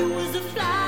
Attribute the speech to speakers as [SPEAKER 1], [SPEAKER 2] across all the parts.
[SPEAKER 1] It
[SPEAKER 2] was a flight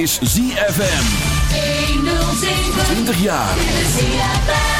[SPEAKER 3] is ZFM. 107. 20 jaar.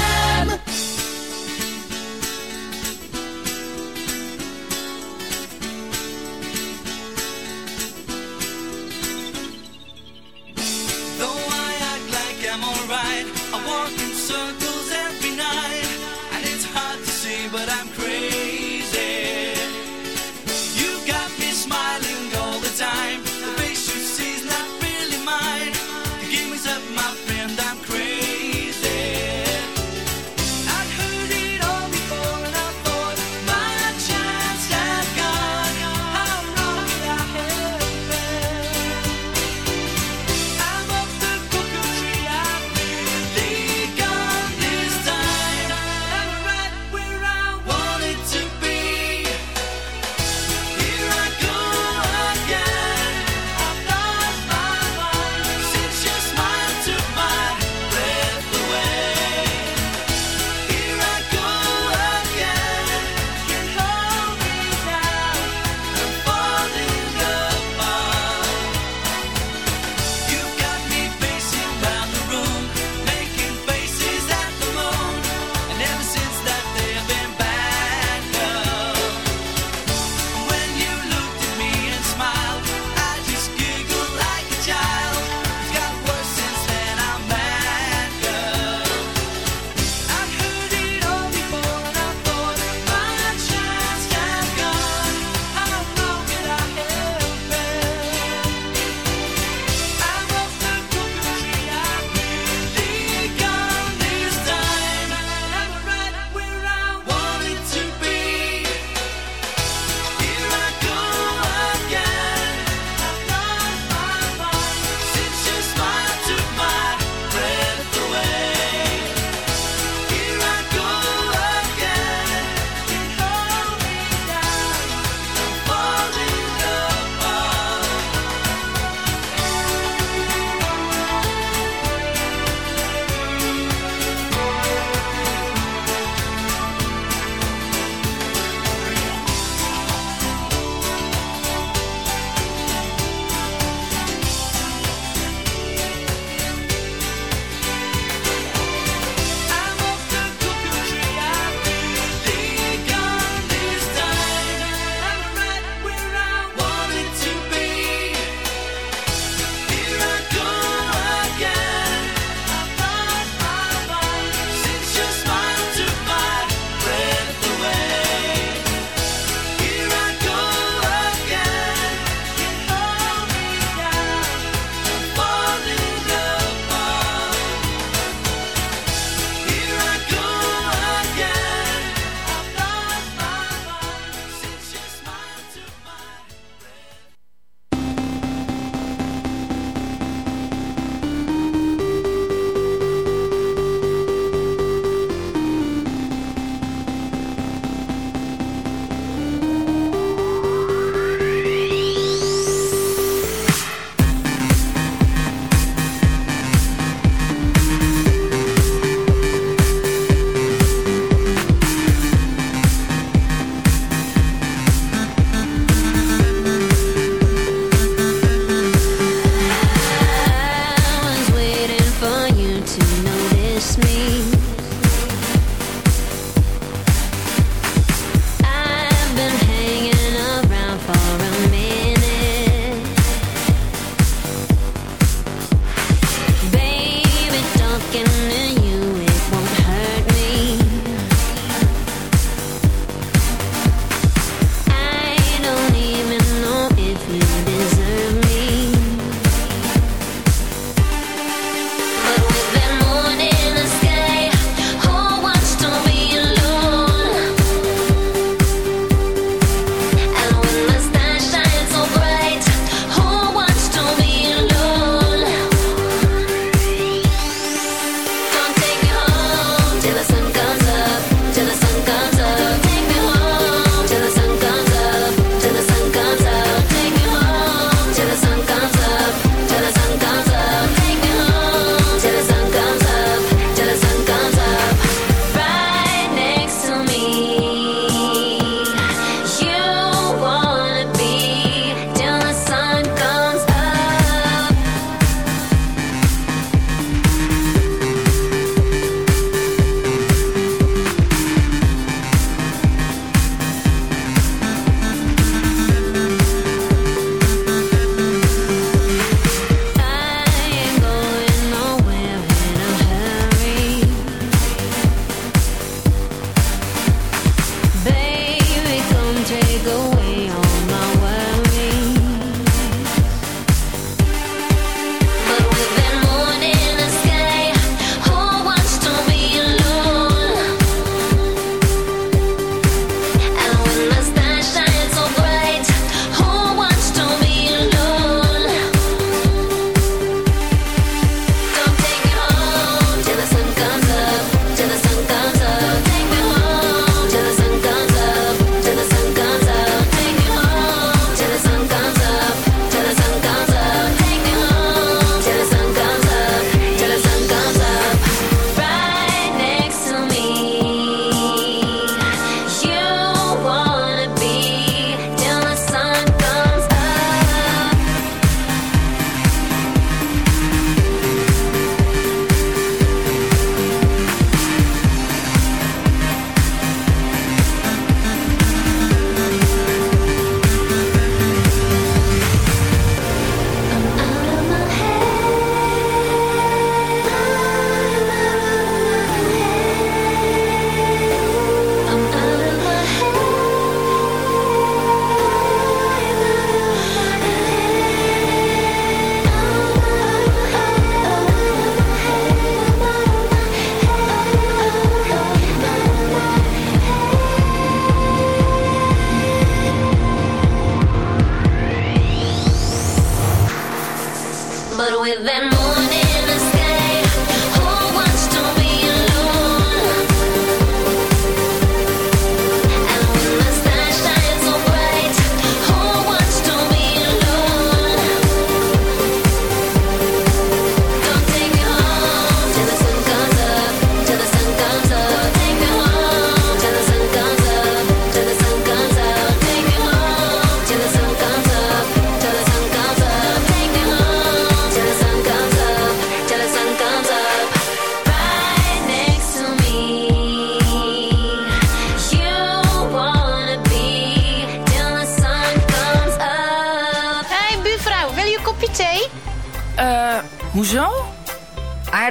[SPEAKER 4] morning.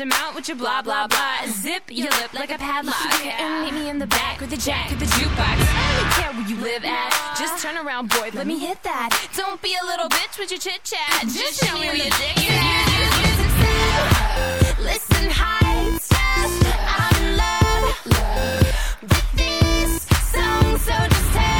[SPEAKER 5] Your mouth with your blah blah blah. Zip your lip like a padlock. And meet me in the back with the jack of the jukebox. I don't care where you live at. Just turn around, boy. Let me hit that. Don't be a little bitch with your chit chat. Just show me where your dick is. Listen, hi, stop. I'm in love with this song, so just take.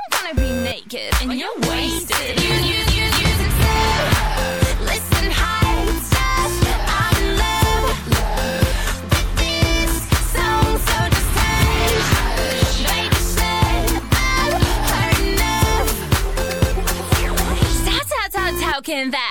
[SPEAKER 2] and you're wasted. Listen. I'm in love this so I've. Stop, stop, stop talking that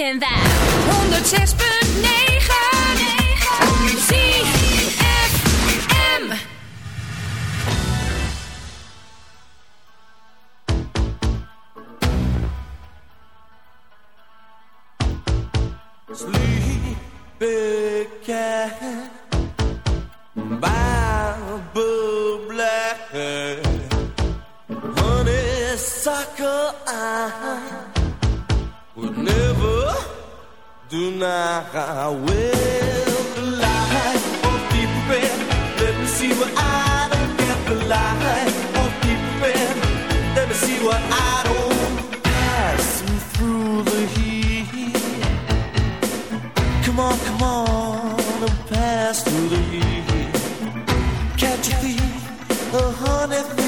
[SPEAKER 2] Stop talking
[SPEAKER 1] deny Well, the light of deep red Let me see what I don't get The light of deep red Let me see what I don't Passing through the heat Come on, come on, and pass through the heat. Catch a thief, a honey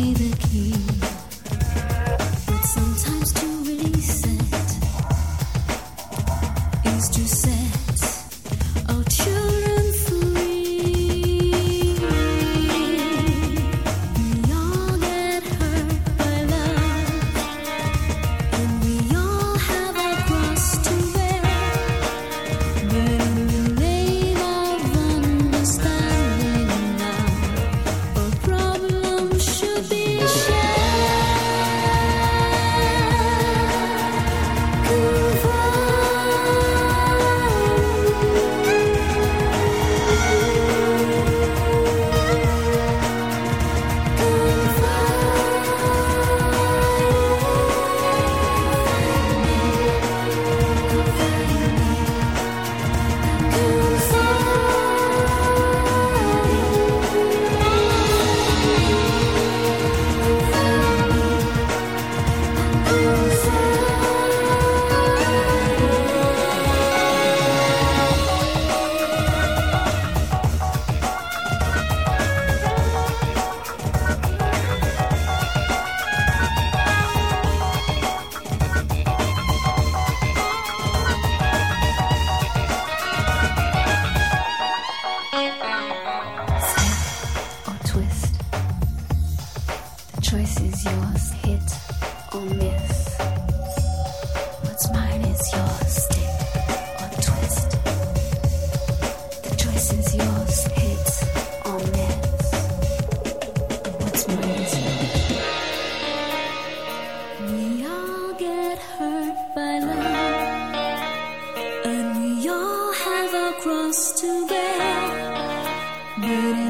[SPEAKER 2] away the key. Cross to bear. But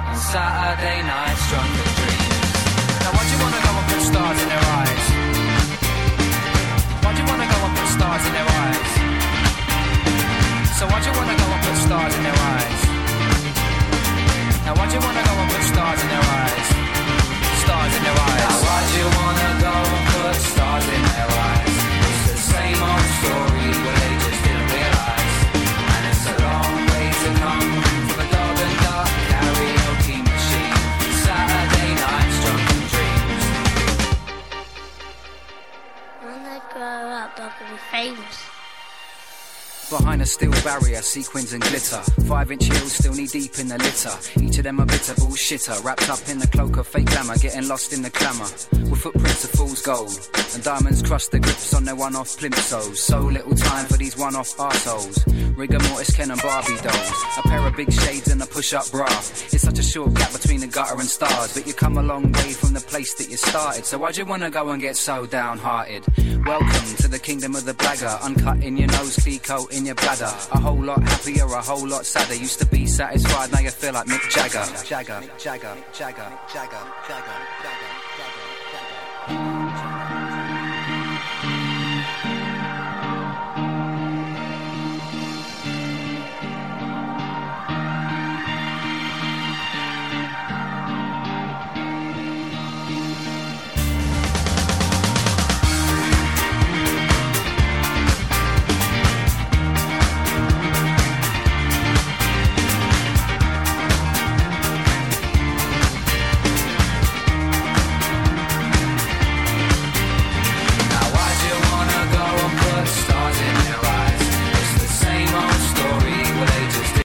[SPEAKER 6] and night, nights drunken dreams. Now why'd you wanna go and put stars in their eyes? Sequins and glitter. Five inch heels still knee deep in the litter. Each of them a bitter bullshitter. Wrapped up in the cloak of fake glamour, getting lost in the clamour. Footprints of fool's gold. And diamonds crust the grips on their one off plimsolls. So little time for these one off arseholes. Rigor mortis, Ken and Barbie dolls. A pair of big shades and a push up bra. It's such a short gap between the gutter and stars. But you come a long way from the place that you started. So why'd you wanna go and get so downhearted? Welcome to the kingdom of the blagger. Uncut in your nose, clear coat in your bladder. A whole lot happier, a whole lot sadder. Used to be satisfied, now you feel like Mick. Jagger, Jagger, Jagger, Jagger, Jagger, Jagger.